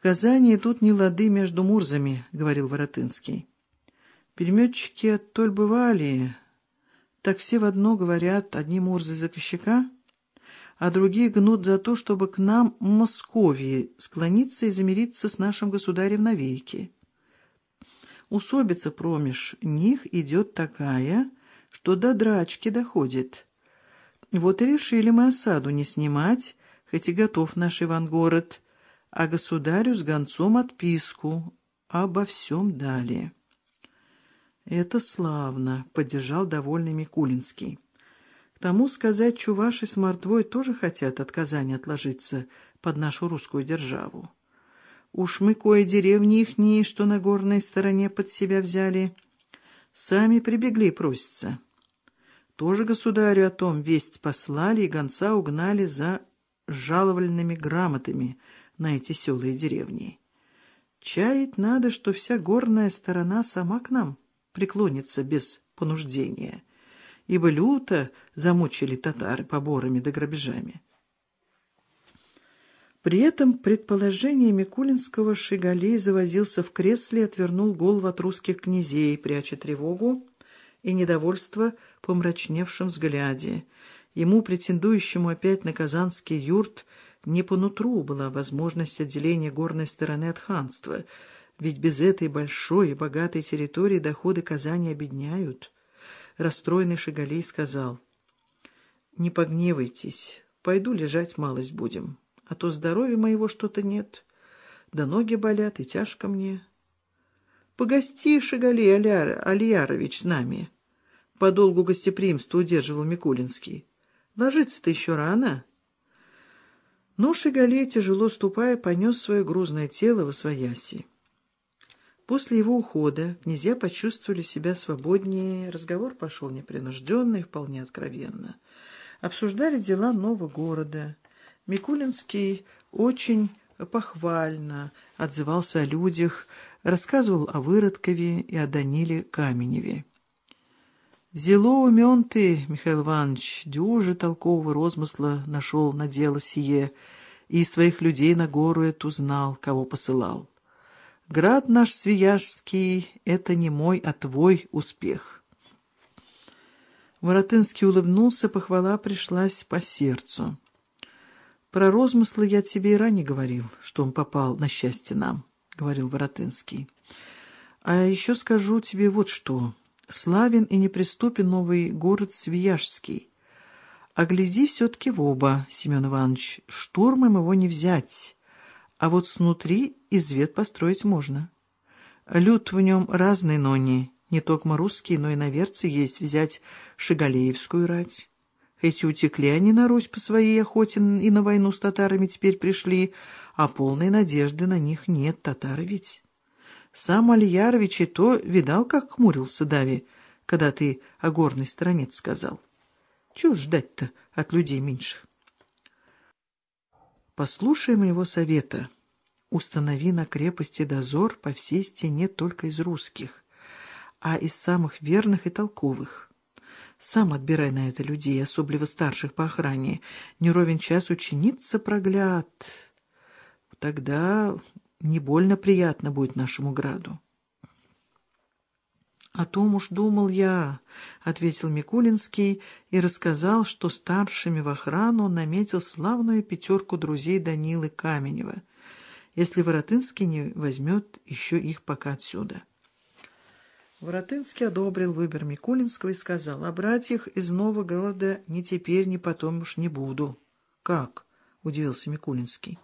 В Казани тут не лады между мурзами, — говорил Воротынский. Переметчики оттоль бывали, так все в одно говорят, одни мурзы за Кощака, а другие гнут за то, чтобы к нам, Московии, склониться и замириться с нашим государем навеки. Усобица промеж них идет такая, что до драчки доходит. Вот и решили мы осаду не снимать, хоть и готов наш Ивангород, а государю с гонцом отписку обо всем дали. «Это славно», — поддержал довольный Микулинский. «К тому сказать, чуваши с мордвой тоже хотят от Казани отложиться под нашу русскую державу. Уж мы кое деревни ихние, что на горной стороне под себя взяли, сами прибегли проситься. Тоже государю о том весть послали и гонца угнали за жаловальными грамотами на эти села и деревни. Чаять надо, что вся горная сторона сама к нам» преклонится без понуждения, ибо люто замучили татары поборами да грабежами. При этом предположение Микулинского Шигалей завозился в кресле и отвернул голову от русских князей, пряча тревогу и недовольство по мрачневшем взгляде. Ему, претендующему опять на казанский юрт, не по нутру была возможность отделения горной стороны от ханства — ведь без этой большой и богатой территории доходы Казани обедняют. Расстроенный Шигалей сказал, «Не погневайтесь, пойду лежать малость будем, а то здоровья моего что-то нет, да ноги болят и тяжко мне». «Погости, Шигалей Аляр, Альярович, с нами», — по долгу гостеприимства удерживал Микулинский. «Ложиться-то еще рано». Но Шигалей, тяжело ступая, понес свое грузное тело во свояси. После его ухода князья почувствовали себя свободнее, разговор пошел непринужденно и вполне откровенно. Обсуждали дела нового города. Микулинский очень похвально отзывался о людях, рассказывал о Выродкове и о Даниле Каменеве. «Зело умен ты, Михаил Иванович, дюже толкового розмысла нашел на дело сие, и своих людей на гору эту знал, кого посылал. Град наш Свияжский — это не мой, а твой успех. Воротынский улыбнулся, похвала пришлась по сердцу. Про розмыслы я тебе и ранее говорил, что он попал на счастье нам, — говорил Воротынский. А еще скажу тебе вот что. Славен и неприступен новый город Свияжский. А гляди все-таки в оба, Семен Иванович, штурмом его не взять, а вот снутри извет построить можно. Люд в нем разный, но не, не только русский, но и на верце есть взять Шигалеевскую рать. Эти утекли они на Русь по своей охоте и на войну с татарами теперь пришли, а полной надежды на них нет, татары ведь. Сам Альярович и то видал, как хмурился Дави, когда ты о горной стране сказал. Чего ждать-то от людей меньших? Послушай моего совета. Установи на крепости дозор по всей стене только из русских, а из самых верных и толковых. Сам отбирай на это людей, особливо старших по охране. Не ровен час ученица прогляд. Тогда не больно приятно будет нашему граду. — О том уж думал я, — ответил Микулинский и рассказал, что старшими в охрану он наметил славную пятерку друзей Данилы Каменева, если Воротынский не возьмет еще их пока отсюда. Воротынский одобрил выбор Микулинского и сказал, «А брать их из нового города ни теперь, ни потом уж не буду». «Как?» — удивился Микулинский.